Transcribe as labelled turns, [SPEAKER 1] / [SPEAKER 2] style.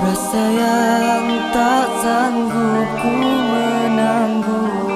[SPEAKER 1] Rasa yang tak sanggup ku menanggung